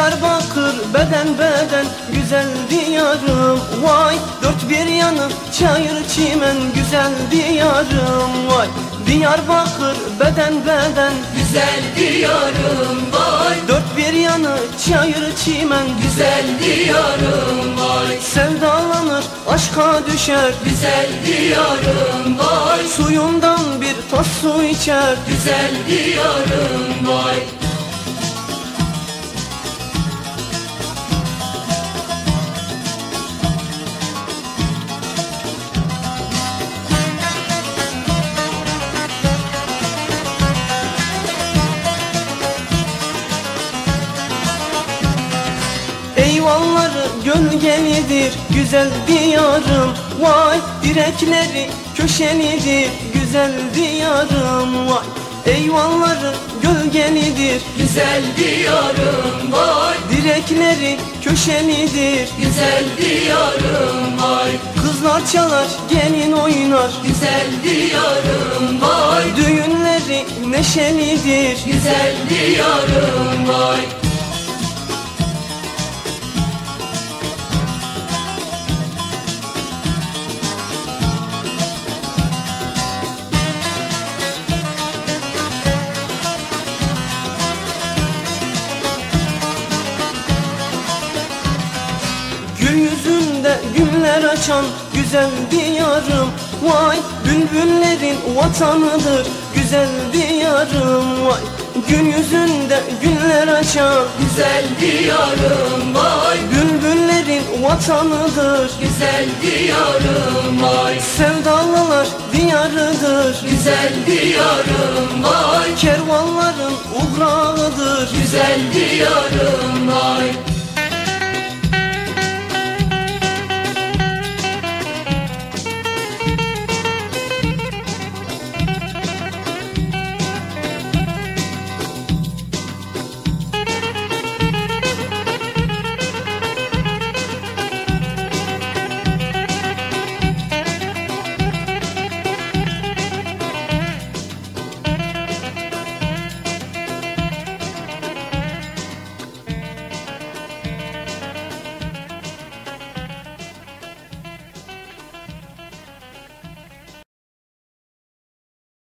Diyarbakır beden beden güzel diyarım. Vay dört bir yanı çayır çimen güzel diyarım. Vay Diyarbakır beden beden Güzel diyarım. Vay Dört bir yanı çayır çimen Güzel diyarım. Vay Sevdalanır aşka düşer Güzel diyarım. Vay Suyundan bir tas su içer Güzel diyarım. Vay gölgelidir güzel diyarım Vay direkleri köşelidir güzel diyarım Vay eyvalları gölgelidir Güzel diyarım vay. Direkleri köşelidir Güzel diyarım vay. Kızlar çalar gelin oynar. Güzel diyarım vay. Düğünleri neşelidir. Güzel diyarım vay Gül yüzünde güller açan güzel diyarım. Vay bülbüllerin vatanıdır güzel diyarım. Vay Gül yüzünde güller açan Güzel diyarım. Vay Bülbüllerin vatanıdır Güzel diyarım. Vay Sevdalılar diyarıdır Güzel diyarım. Vay Kervanların uğrağıdır Güzel diyarım. Vay